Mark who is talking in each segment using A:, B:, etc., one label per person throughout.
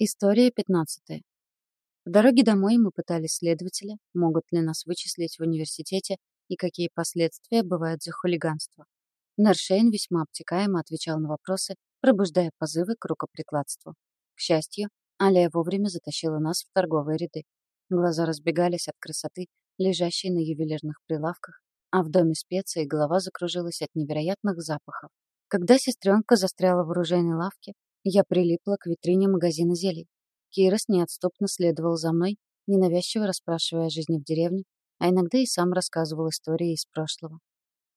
A: История 15. В дороге домой мы пытались следователя, могут ли нас вычислить в университете и какие последствия бывают за хулиганство. Наршейн весьма обтекаемо отвечал на вопросы, пробуждая позывы к рукоприкладству. К счастью, Алия вовремя затащила нас в торговые ряды. Глаза разбегались от красоты, лежащей на ювелирных прилавках, а в доме специй голова закружилась от невероятных запахов. Когда сестренка застряла в оружейной лавке, я прилипла к витрине магазина зелий. Кирос неотступно следовал за мной, ненавязчиво расспрашивая о жизни в деревне, а иногда и сам рассказывал истории из прошлого.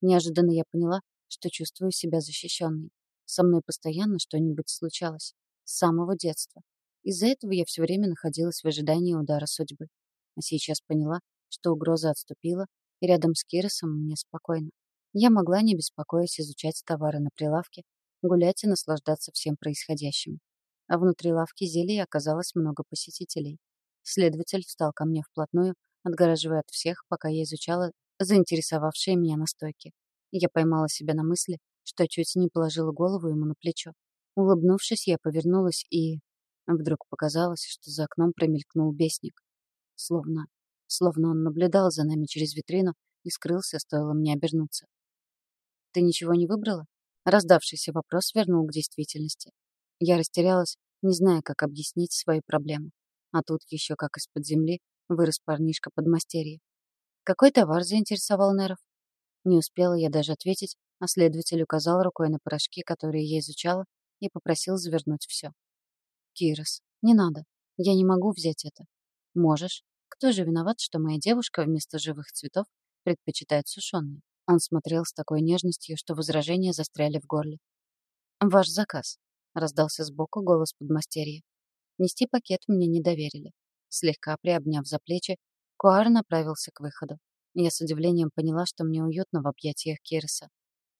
A: Неожиданно я поняла, что чувствую себя защищенной. Со мной постоянно что-нибудь случалось. С самого детства. Из-за этого я все время находилась в ожидании удара судьбы. А сейчас поняла, что угроза отступила, и рядом с Киросом мне спокойно. Я могла, не беспокоясь, изучать товары на прилавке, гулять и наслаждаться всем происходящим. А внутри лавки зелий оказалось много посетителей. Следователь встал ко мне вплотную, отгораживая от всех, пока я изучала заинтересовавшие меня настойки. Я поймала себя на мысли, что чуть не положила голову ему на плечо. Улыбнувшись, я повернулась и... Вдруг показалось, что за окном промелькнул бесник. Словно... Словно он наблюдал за нами через витрину и скрылся, стоило мне обернуться. «Ты ничего не выбрала?» Раздавшийся вопрос вернул к действительности. Я растерялась, не зная, как объяснить свою проблему. А тут еще как из-под земли вырос парнишка подмастерье. Какой товар заинтересовал Неров? Не успела я даже ответить, а следователь указал рукой на порошки, которые я изучала, и попросил завернуть все. «Кирос, не надо. Я не могу взять это». «Можешь. Кто же виноват, что моя девушка вместо живых цветов предпочитает сушеные?» Он смотрел с такой нежностью, что возражения застряли в горле. «Ваш заказ», — раздался сбоку голос подмастерья. Нести пакет мне не доверили. Слегка приобняв за плечи, Куар направился к выходу. Я с удивлением поняла, что мне уютно в объятиях Кирса.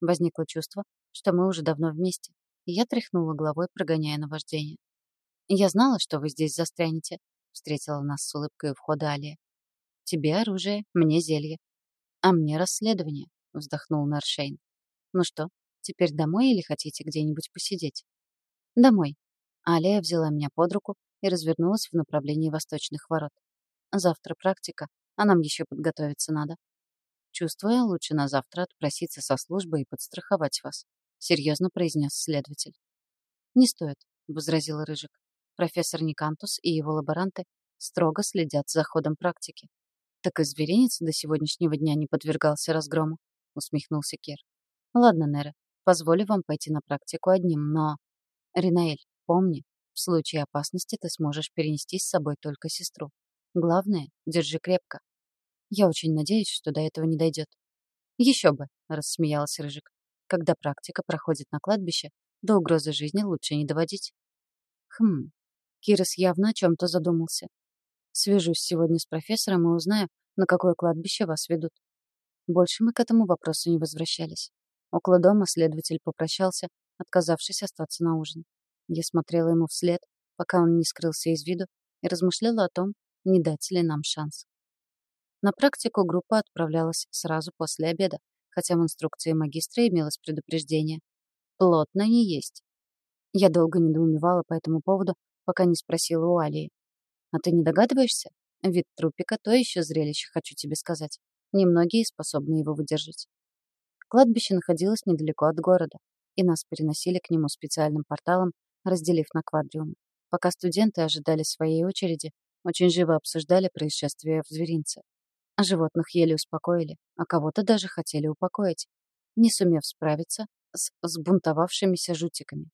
A: Возникло чувство, что мы уже давно вместе, и я тряхнула головой, прогоняя наваждение. «Я знала, что вы здесь застрянете», — встретила нас с улыбкой у входа Алия. «Тебе оружие, мне зелье. А мне расследование», — вздохнул Наршейн. «Ну что, теперь домой или хотите где-нибудь посидеть?» «Домой». Алия взяла меня под руку и развернулась в направлении восточных ворот. «Завтра практика, а нам еще подготовиться надо». «Чувствуя, лучше на завтра отпроситься со службы и подстраховать вас», — серьезно произнес следователь. «Не стоит», — возразил Рыжик. «Профессор Никантус и его лаборанты строго следят за ходом практики. «Так и зверинец до сегодняшнего дня не подвергался разгрому», — усмехнулся Кир. «Ладно, Нера, позволю вам пойти на практику одним, но...» «Ринаэль, помни, в случае опасности ты сможешь перенести с собой только сестру. Главное, держи крепко. Я очень надеюсь, что до этого не дойдет». «Еще бы», — рассмеялась Рыжик. «Когда практика проходит на кладбище, до угрозы жизни лучше не доводить». «Хм...» Кирос явно о чем-то задумался. Свяжусь сегодня с профессором и узнаю, на какое кладбище вас ведут. Больше мы к этому вопросу не возвращались. Около дома следователь попрощался, отказавшись остаться на ужин. Я смотрела ему вслед, пока он не скрылся из виду, и размышляла о том, не дать ли нам шанс. На практику группа отправлялась сразу после обеда, хотя в инструкции магистра имелось предупреждение. Плотно не есть. Я долго недоумевала по этому поводу, пока не спросила у Алии. А ты не догадываешься? Вид трупика — то еще зрелище, хочу тебе сказать. Немногие способны его выдержать. Кладбище находилось недалеко от города, и нас переносили к нему специальным порталом, разделив на квадриумы. Пока студенты ожидали своей очереди, очень живо обсуждали происшествие в зверинце. Животных еле успокоили, а кого-то даже хотели упокоить, не сумев справиться с взбунтовавшимися жутиками.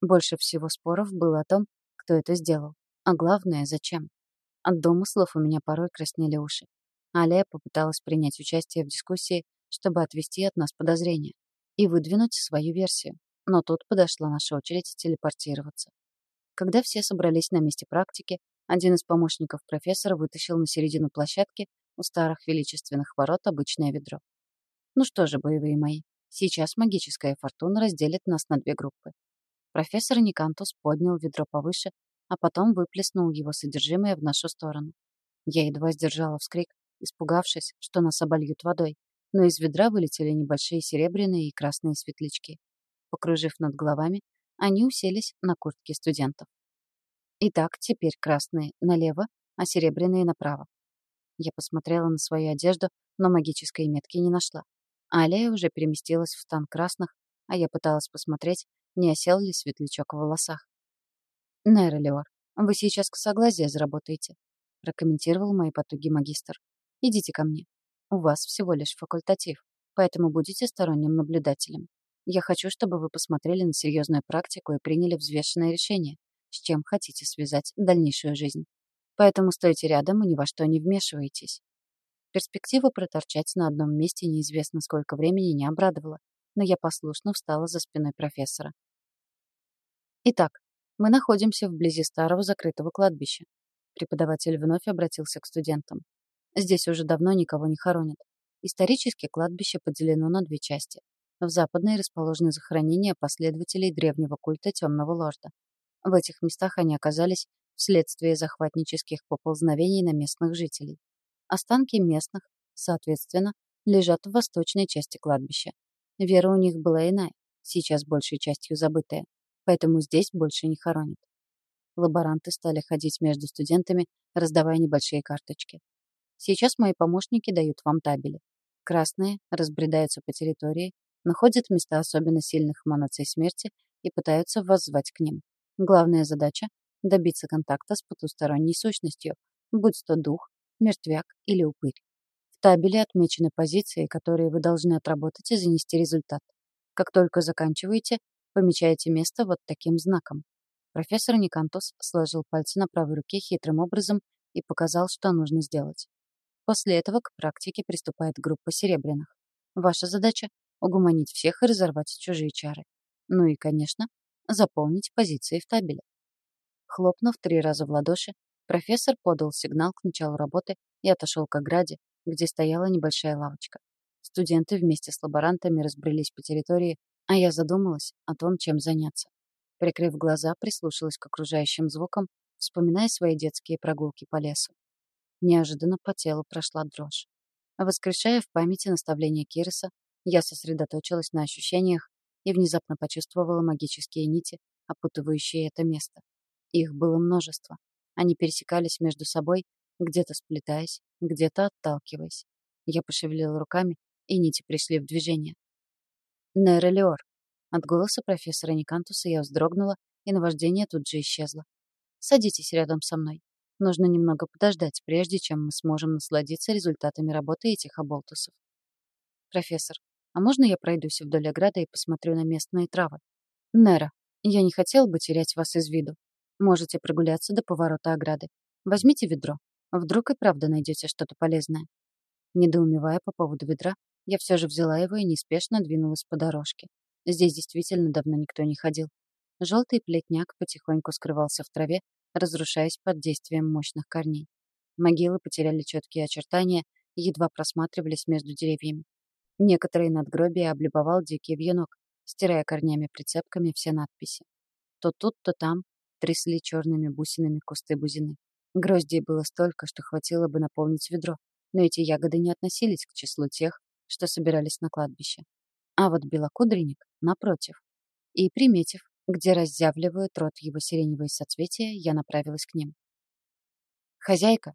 A: Больше всего споров было о том, кто это сделал. А главное, зачем? От домыслов у меня порой краснели уши. Алия попыталась принять участие в дискуссии, чтобы отвести от нас подозрения и выдвинуть свою версию. Но тут подошла наша очередь телепортироваться. Когда все собрались на месте практики, один из помощников профессора вытащил на середину площадки у старых величественных ворот обычное ведро. Ну что же, боевые мои, сейчас магическая фортуна разделит нас на две группы. Профессор Никантус поднял ведро повыше а потом выплеснул его содержимое в нашу сторону. Я едва сдержала вскрик, испугавшись, что нас обольют водой, но из ведра вылетели небольшие серебряные и красные светлячки. Покружив над головами, они уселись на куртке студентов. Итак, теперь красные налево, а серебряные направо. Я посмотрела на свою одежду, но магической метки не нашла. Алия уже переместилась в стан красных, а я пыталась посмотреть, не осел ли светлячок в волосах. «Нейролиор, вы сейчас к согласию заработаете», прокомментировал мои потуги магистр. «Идите ко мне. У вас всего лишь факультатив, поэтому будете сторонним наблюдателем. Я хочу, чтобы вы посмотрели на серьезную практику и приняли взвешенное решение, с чем хотите связать дальнейшую жизнь. Поэтому стойте рядом и ни во что не вмешивайтесь. Перспектива проторчать на одном месте неизвестно сколько времени не обрадовала, но я послушно встала за спиной профессора. Итак, мы находимся вблизи старого закрытого кладбища. Преподаватель вновь обратился к студентам. Здесь уже давно никого не хоронят. Исторически кладбище поделено на две части. В западной расположены захоронения последователей древнего культа Темного Лорда. В этих местах они оказались вследствие захватнических поползновений на местных жителей. Останки местных, соответственно, лежат в восточной части кладбища. Вера у них была иная, сейчас большей частью забытая, поэтому здесь больше не хоронят. Лаборанты стали ходить между студентами, раздавая небольшие карточки. Сейчас мои помощники дают вам табели. Красные разбредаются по территории, находят места особенно сильных эманаций смерти и пытаются воззвать к ним. Главная задача — добиться контакта с потусторонней сущностью, будь то дух, мертвяк или упырь. В табеле отмечены позиции, которые вы должны отработать и занести результат. Как только заканчиваете, помечаете место вот таким знаком. Профессор Никантос сложил пальцы на правой руке хитрым образом и показал, что нужно сделать. После этого к практике приступает группа серебряных. Ваша задача — угуманить всех и разорвать чужие чары. Ну и, конечно, заполнить позиции в табеле. Хлопнув три раза в ладоши, Профессор подал сигнал к началу работы и отошел к ограде, где стояла небольшая лавочка. Студенты вместе с лаборантами разбрелись по территории, а я задумалась о том, чем заняться. Прикрыв глаза, прислушалась к окружающим звукам, вспоминая свои детские прогулки по лесу. Неожиданно по телу прошла дрожь. Воскрешая в памяти наставления Кириса, я сосредоточилась на ощущениях и внезапно почувствовала магические нити, опутывающие это место. Их было множество. Они пересекались между собой, где-то сплетаясь, где-то отталкиваясь. Я пошевелила руками, и нити пришли в движение. «Нейролиор». От голоса профессора Никантуса я вздрогнула, и наваждение тут же исчезло. «Садитесь рядом со мной. Нужно немного подождать, прежде чем мы сможем насладиться результатами работы этих оболтусов». «Профессор, а можно я пройдусь вдоль ограды и посмотрю на местные травы?» «Нера, я не хотел бы терять вас из виду. Можете прогуляться до поворота ограды. Возьмите ведро. Вдруг и правда найдете что-то полезное. Недоумевая по поводу ведра, я все же взяла его и неспешно двинулась по дорожке. Здесь действительно давно никто не ходил. Желтый плетняк потихоньку скрывался в траве, разрушаясь под действием мощных корней. Могилы потеряли четкие очертания и едва просматривались между деревьями. Некоторые надгробия облюбовал дикий вьюнок, стирая корнями-прицепками все надписи. То тут, то там трясли черными бусинами кусты бузины. Гроздей было столько, что хватило бы наполнить ведро, но эти ягоды не относились к числу тех, что собирались на кладбище. А вот белокудренник, напротив. И, приметив, где разъявливают рот его сиреневые соцветия, я направилась к ним. «Хозяйка!»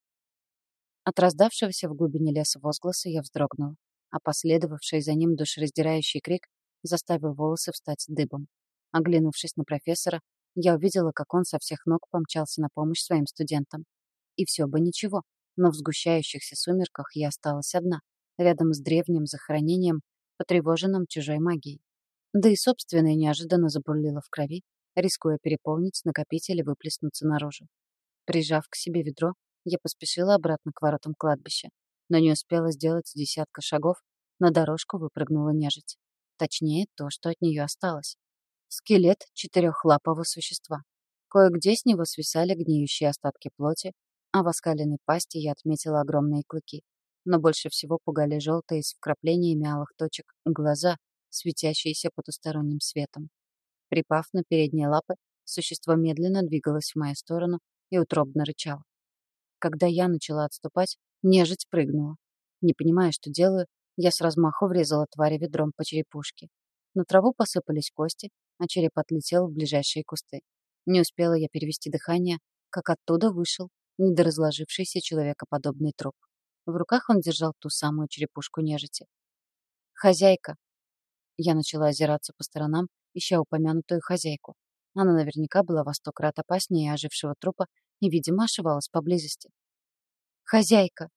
A: От раздавшегося в глубине леса возгласа я вздрогнула, а последовавший за ним душераздирающий крик заставил волосы встать дыбом. Оглянувшись на профессора, я увидела, как он со всех ног помчался на помощь своим студентам. И все бы ничего, но в сгущающихся сумерках я осталась одна, рядом с древним захоронением, потревоженным чужой магией. Да и собственное неожиданно забурлило в крови, рискуя переполнить накопитель и выплеснуться наружу. Прижав к себе ведро, я поспешила обратно к воротам кладбища, но не успела сделать десятка шагов, на дорожку выпрыгнула нежить. Точнее, то, что от нее осталось скелет четырехлапого существа. Кое-где с него свисали гниющие остатки плоти, а в оскаленной пасти я отметила огромные клыки. Но больше всего пугали желтые с вкраплениями алых точек глаза, светящиеся потусторонним светом. Припав на передние лапы, существо медленно двигалось в мою сторону и утробно рычало. Когда я начала отступать, нежить прыгнула. Не понимая, что делаю, я с размаху врезала твари ведром по черепушке. На траву посыпались кости, а череп отлетел в ближайшие кусты. Не успела я перевести дыхание, как оттуда вышел недоразложившийся человекоподобный труп. В руках он держал ту самую черепушку нежити. «Хозяйка!» Я начала озираться по сторонам, ища упомянутую хозяйку. Она наверняка была во сто крат опаснее ожившего трупа и, видимо, ошивалась поблизости. «Хозяйка!»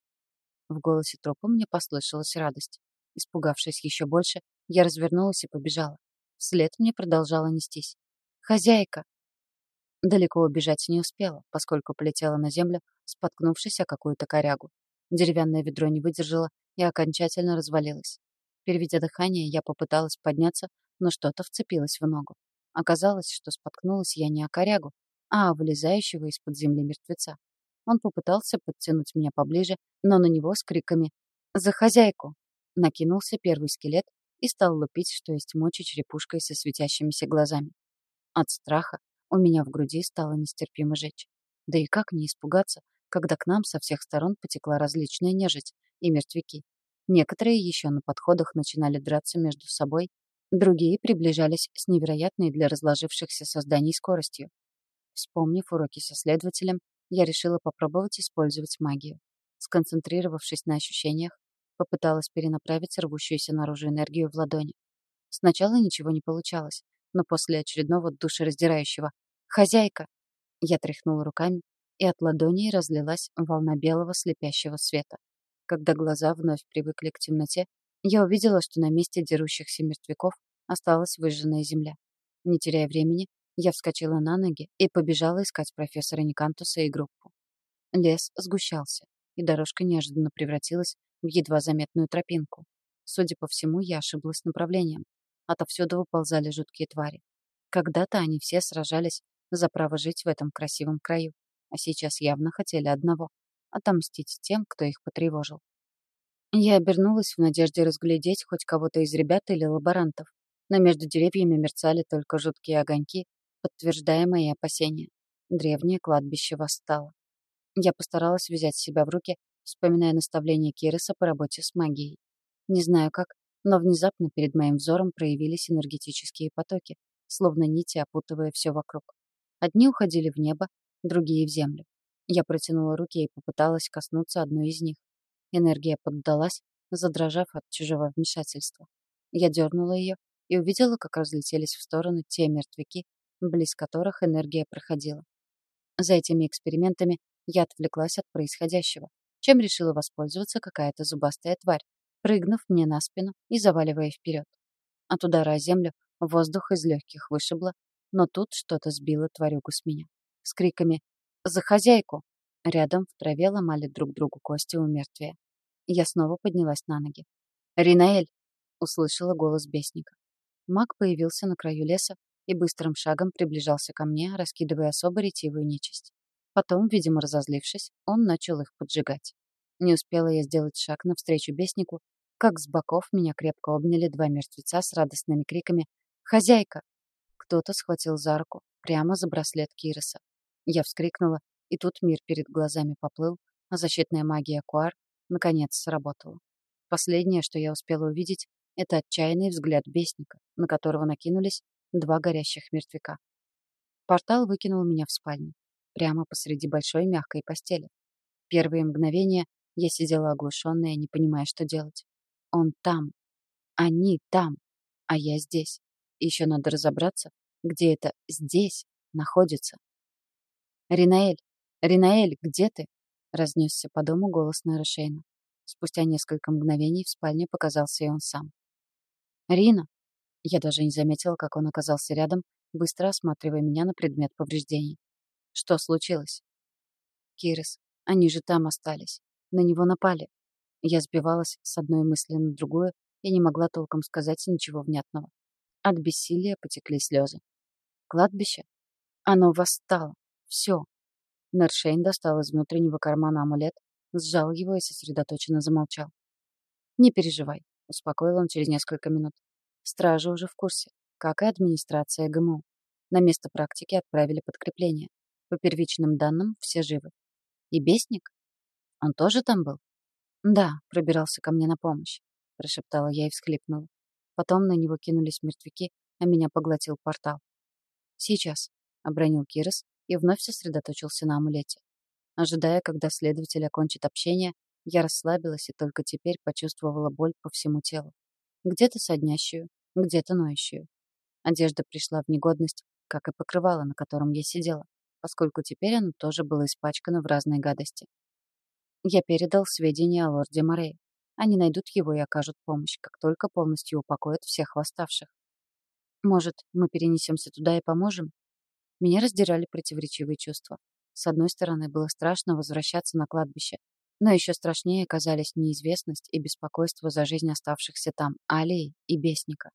A: В голосе трупа мне послышалась радость. Испугавшись еще больше, я развернулась и побежала. Вслед мне продолжала нестись. «Хозяйка!» Далеко убежать не успела, поскольку полетела на землю, споткнувшись о какую-то корягу. Деревянное ведро не выдержало и окончательно развалилось. Переведя дыхание, я попыталась подняться, но что-то вцепилось в ногу. Оказалось, что споткнулась я не о корягу, а о вылезающего из-под земли мертвеца. Он попытался подтянуть меня поближе, но на него с криками «За хозяйку!» накинулся первый скелет и стал лупить, что есть мочи черепушкой со светящимися глазами. От страха у меня в груди стало нестерпимо жечь. Да и как не испугаться, когда к нам со всех сторон потекла различная нежить и мертвяки. Некоторые еще на подходах начинали драться между собой, другие приближались с невероятной для разложившихся созданий скоростью. Вспомнив уроки со следователем, я решила попробовать использовать магию. Сконцентрировавшись на ощущениях, попыталась перенаправить рвущуюся наружу энергию в ладони. Сначала ничего не получалось, но после очередного душераздирающего «Хозяйка!» я тряхнула руками, и от ладоней разлилась волна белого слепящего света. Когда глаза вновь привыкли к темноте, я увидела, что на месте дерущихся мертвяков осталась выжженная земля. Не теряя времени, я вскочила на ноги и побежала искать профессора Никантуса и группу. Лес сгущался, и дорожка неожиданно превратилась в едва заметную тропинку. Судя по всему, я ошиблась направлением. Отовсюду выползали жуткие твари. Когда-то они все сражались за право жить в этом красивом краю, а сейчас явно хотели одного — отомстить тем, кто их потревожил. Я обернулась в надежде разглядеть хоть кого-то из ребят или лаборантов, но между деревьями мерцали только жуткие огоньки, подтверждая мои опасения. Древнее кладбище восстало. Я постаралась взять себя в руки, вспоминая наставление Кириса по работе с магией. Не знаю как, но внезапно перед моим взором проявились энергетические потоки, словно нити опутывая все вокруг. Одни уходили в небо, другие — в землю. Я протянула руки и попыталась коснуться одной из них. Энергия поддалась, задрожав от чужого вмешательства. Я дернула ее и увидела, как разлетелись в стороны те мертвяки, близ которых энергия проходила. За этими экспериментами я отвлеклась от происходящего, чем решила воспользоваться какая-то зубастая тварь, прыгнув мне на спину и заваливая вперед. От удара о землю воздух из легких вышибло, но тут что-то сбило тварюгу с меня. С криками «За хозяйку!» рядом в траве ломали друг другу кости у мертвия. Я снова поднялась на ноги. «Ринаэль!» — услышала голос бесника. Маг появился на краю леса и быстрым шагом приближался ко мне, раскидывая особо ретивую нечисть. Потом, видимо, разозлившись, он начал их поджигать. Не успела я сделать шаг навстречу беснику, как с боков меня крепко обняли два мертвеца с радостными криками «Хозяйка!». Кто-то схватил за руку, прямо за браслет Кироса. Я вскрикнула, и тут мир перед глазами поплыл, а защитная магия Куар наконец сработала. Последнее, что я успела увидеть, это отчаянный взгляд бесника, на которого накинулись два горящих мертвяка. Портал выкинул меня в спальню, прямо посреди большой мягкой постели. Первые мгновения я сидела оглушенная, не понимая, что делать. Он там. Они там. А я здесь. Еще надо разобраться, где это «здесь» находится. «Ринаэль! Ринаэль, где ты?» разнесся по дому голос Нэрошейна. Спустя несколько мгновений в спальне показался и он сам. «Рина!» Я даже не заметила, как он оказался рядом, быстро осматривая меня на предмет повреждений. «Что случилось?» «Кирис, они же там остались. На него напали». Я сбивалась с одной мысли на другую и не могла толком сказать ничего внятного. От бессилия потекли слезы. «Кладбище? Оно восстало. Все. Нершейн достал из внутреннего кармана амулет, сжал его и сосредоточенно замолчал. «Не переживай», — успокоил он через несколько минут. «Стражи уже в курсе, как и администрация ГМУ. На место практики отправили подкрепление. По первичным данным, все живы. И Бесник? Он тоже там был? Да, пробирался ко мне на помощь, прошептала я и всхлипнула. Потом на него кинулись мертвяки, а меня поглотил портал. Сейчас, обронил Кирос и вновь сосредоточился на амулете. Ожидая, когда следователь окончит общение, я расслабилась и только теперь почувствовала боль по всему телу. Где-то соднящую, где-то ноющую. Одежда пришла в негодность, как и покрывало, на котором я сидела, поскольку теперь оно тоже было испачкано в разной гадости. Я передал сведения о лорде Морее. Они найдут его и окажут помощь, как только полностью упокоят всех восставших. Может, мы перенесемся туда и поможем? Меня раздирали противоречивые чувства. С одной стороны, было страшно возвращаться на кладбище, но еще страшнее казались неизвестность и беспокойство за жизнь оставшихся там Алии и Бесника.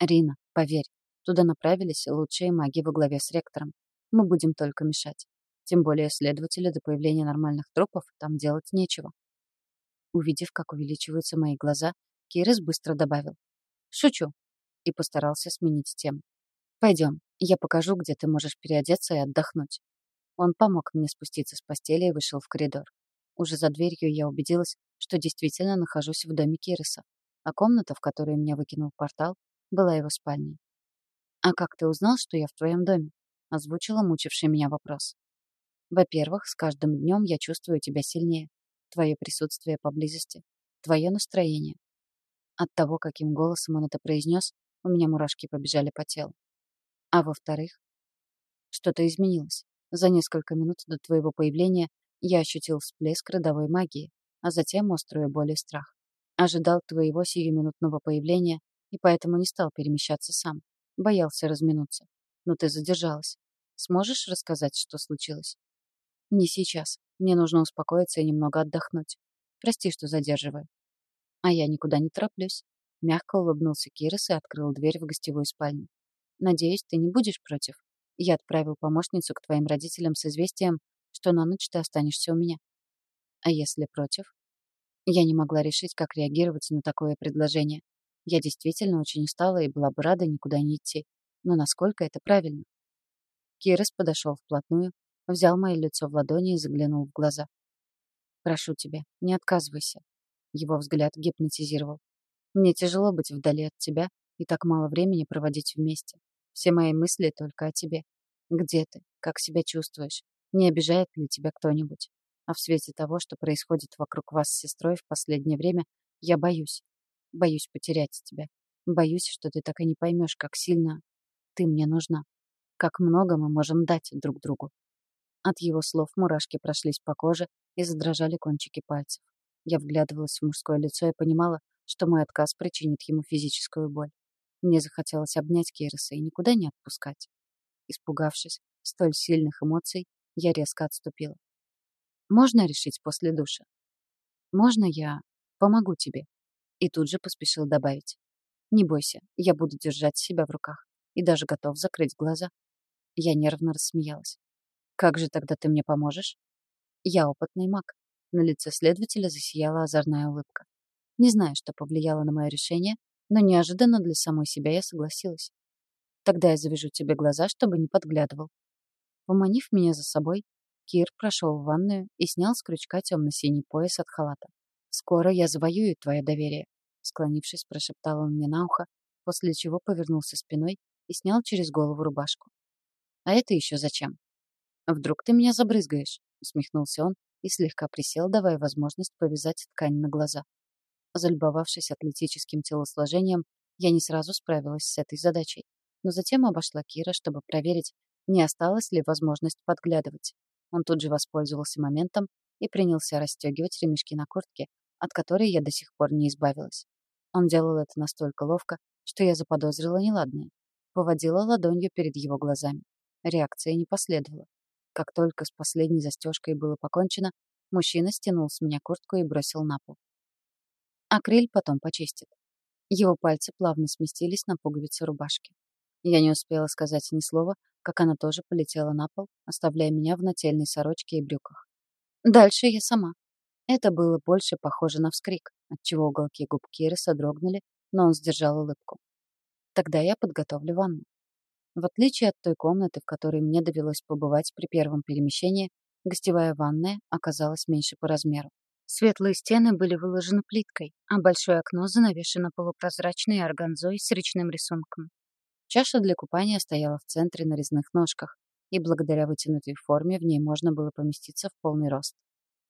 A: Рина, поверь, туда направились лучшие маги во главе с ректором. Мы будем только мешать. Тем более следователя до появления нормальных трупов там делать нечего. Увидев, как увеличиваются мои глаза, Кирис быстро добавил. «Шучу!» и постарался сменить тему. «Пойдем, я покажу, где ты можешь переодеться и отдохнуть». Он помог мне спуститься с постели и вышел в коридор. Уже за дверью я убедилась, что действительно нахожусь в доме Кириса, а комната, в которую меня выкинул портал, была его спальней. «А как ты узнал, что я в твоем доме?» — озвучила мучивший меня вопрос. «Во-первых, с каждым днем я чувствую тебя сильнее твое присутствие поблизости, твое настроение. От того, каким голосом он это произнес, у меня мурашки побежали по телу. А во-вторых, что-то изменилось. За несколько минут до твоего появления я ощутил всплеск родовой магии, а затем острую боль и страх. Ожидал твоего сиюминутного появления и поэтому не стал перемещаться сам. Боялся разминуться. Но ты задержалась. Сможешь рассказать, что случилось? Не сейчас. Мне нужно успокоиться и немного отдохнуть. Прости, что задерживаю. А я никуда не тороплюсь. Мягко улыбнулся Кирис и открыл дверь в гостевую спальню. Надеюсь, ты не будешь против. Я отправил помощницу к твоим родителям с известием, что на ночь ты останешься у меня. А если против? Я не могла решить, как реагировать на такое предложение. Я действительно очень устала и была бы рада никуда не идти. Но насколько это правильно? Кирис подошел вплотную, взял мое лицо в ладони и заглянул в глаза. «Прошу тебя, не отказывайся». Его взгляд гипнотизировал. «Мне тяжело быть вдали от тебя и так мало времени проводить вместе. Все мои мысли только о тебе. Где ты? Как себя чувствуешь? Не обижает ли тебя кто-нибудь? А в свете того, что происходит вокруг вас с сестрой в последнее время, я боюсь. Боюсь потерять тебя. Боюсь, что ты так и не поймешь, как сильно ты мне нужна. Как много мы можем дать друг другу. От его слов мурашки прошлись по коже и задрожали кончики пальцев. Я вглядывалась в мужское лицо и понимала, что мой отказ причинит ему физическую боль. Мне захотелось обнять Кейроса и никуда не отпускать. Испугавшись столь сильных эмоций, я резко отступила. «Можно решить после душа?» «Можно я помогу тебе?» И тут же поспешил добавить. «Не бойся, я буду держать себя в руках и даже готов закрыть глаза». Я нервно рассмеялась. Как же тогда ты мне поможешь? Я опытный маг. На лице следователя засияла озорная улыбка. Не знаю, что повлияло на мое решение, но неожиданно для самой себя я согласилась. Тогда я завяжу тебе глаза, чтобы не подглядывал. Поманив меня за собой, Кир прошел в ванную и снял с крючка темно-синий пояс от халата. «Скоро я завоюю твое доверие», — склонившись, прошептал он мне на ухо, после чего повернулся спиной и снял через голову рубашку. «А это еще зачем?» «Вдруг ты меня забрызгаешь?» — усмехнулся он и слегка присел, давая возможность повязать ткань на глаза. Залюбовавшись атлетическим телосложением, я не сразу справилась с этой задачей, но затем обошла Кира, чтобы проверить, не осталась ли возможность подглядывать. Он тут же воспользовался моментом и принялся расстегивать ремешки на куртке, от которой я до сих пор не избавилась. Он делал это настолько ловко, что я заподозрила неладное. Поводила ладонью перед его глазами. Реакции не последовало. Как только с последней застежкой было покончено, мужчина стянул с меня куртку и бросил на пол. Акриль потом почистит. Его пальцы плавно сместились на пуговицы рубашки. Я не успела сказать ни слова, как она тоже полетела на пол, оставляя меня в нательной сорочке и брюках. Дальше я сама. Это было больше похоже на вскрик, отчего уголки губ Киры содрогнули, но он сдержал улыбку. Тогда я подготовлю ванну. В отличие от той комнаты, в которой мне довелось побывать при первом перемещении, гостевая ванная оказалась меньше по размеру. Светлые стены были выложены плиткой, а большое окно занавешено полупрозрачной органзой с речным рисунком. Чаша для купания стояла в центре на резных ножках, и благодаря вытянутой форме в ней можно было поместиться в полный рост.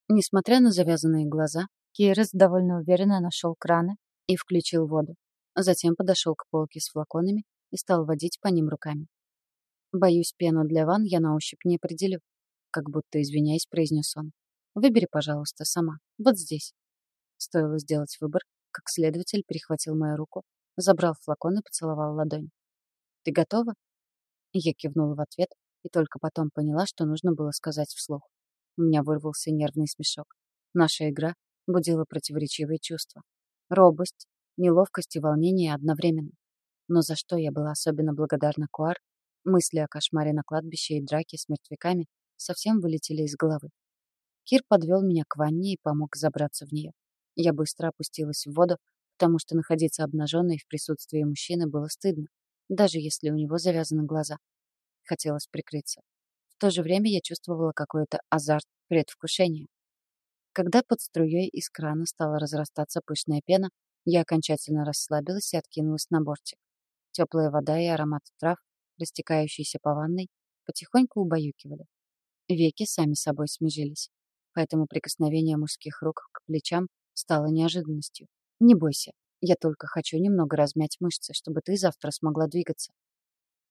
A: Несмотря на завязанные глаза, Кирес довольно уверенно нашел краны и включил воду. Затем подошел к полке с флаконами и стал водить по ним руками. «Боюсь, пену для ванн я на ощупь не определю», как будто извиняясь, произнес он. «Выбери, пожалуйста, сама. Вот здесь». Стоило сделать выбор, как следователь перехватил мою руку, забрал флакон и поцеловал ладонь. «Ты готова?» Я кивнула в ответ и только потом поняла, что нужно было сказать вслух. У меня вырвался нервный смешок. Наша игра будила противоречивые чувства. Робость, неловкость и волнение одновременно. Но за что я была особенно благодарна Куар, мысли о кошмаре на кладбище и драке с мертвяками совсем вылетели из головы. Кир подвел меня к ванне и помог забраться в нее. Я быстро опустилась в воду, потому что находиться обнаженной в присутствии мужчины было стыдно, даже если у него завязаны глаза. Хотелось прикрыться. В то же время я чувствовала какой-то азарт предвкушения. Когда под струей из крана стала разрастаться пышная пена, я окончательно расслабилась и откинулась на бортик. Теплая вода и аромат трав, растекающиеся по ванной, потихоньку убаюкивали. Веки сами собой смежились, поэтому прикосновение мужских рук к плечам стало неожиданностью. «Не бойся, я только хочу немного размять мышцы, чтобы ты завтра смогла двигаться».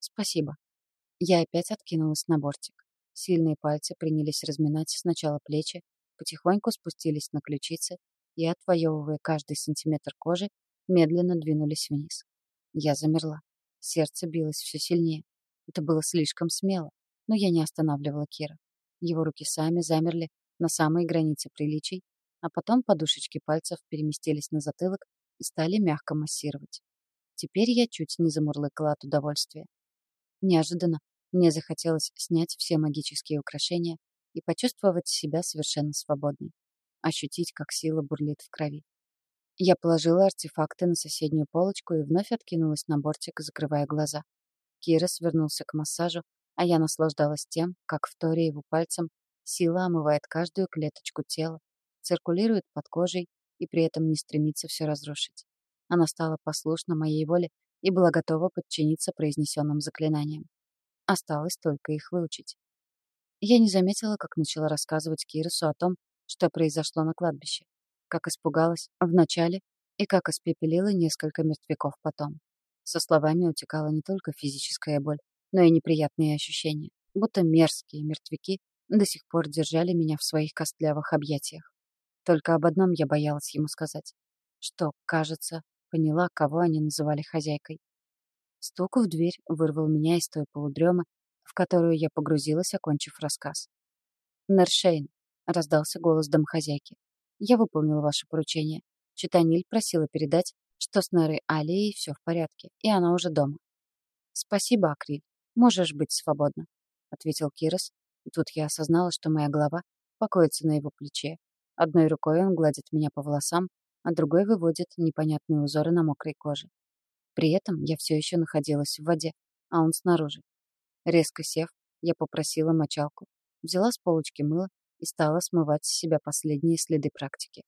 A: «Спасибо». Я опять откинулась на бортик. Сильные пальцы принялись разминать сначала плечи, потихоньку спустились на ключицы и, отвоевывая каждый сантиметр кожи, медленно двинулись вниз. Я замерла. Сердце билось все сильнее. Это было слишком смело, но я не останавливала Кира. Его руки сами замерли на самой границе приличий, а потом подушечки пальцев переместились на затылок и стали мягко массировать. Теперь я чуть не замурлыкала от удовольствия. Неожиданно мне захотелось снять все магические украшения и почувствовать себя совершенно свободной. Ощутить, как сила бурлит в крови. Я положила артефакты на соседнюю полочку и вновь откинулась на бортик, закрывая глаза. Кира свернулся к массажу, а я наслаждалась тем, как в торе его пальцем сила омывает каждую клеточку тела, циркулирует под кожей и при этом не стремится все разрушить. Она стала послушна моей воле и была готова подчиниться произнесенным заклинаниям. Осталось только их выучить. Я не заметила, как начала рассказывать Киросу о том, что произошло на кладбище, как испугалась вначале и как испепелила несколько мертвяков потом. Со словами утекала не только физическая боль, но и неприятные ощущения, будто мерзкие мертвяки до сих пор держали меня в своих костлявых объятиях. Только об одном я боялась ему сказать, что, кажется, поняла, кого они называли хозяйкой. Стук в дверь вырвал меня из той полудремы, в которую я погрузилась, окончив рассказ. «Нершейн», — раздался голос домохозяйки. «Я выполнила ваше поручение. Читаниль просила передать, что с Нерой Алией все в порядке, и она уже дома». «Спасибо, Акриль. Можешь быть свободна», — ответил Кирос, и тут я осознала, что моя голова покоится на его плече. Одной рукой он гладит меня по волосам, а другой выводит непонятные узоры на мокрой коже. При этом я все еще находилась в воде, а он снаружи. Резко сев, я попросила мочалку, взяла с полочки мыло и стала смывать с себя последние следы практики.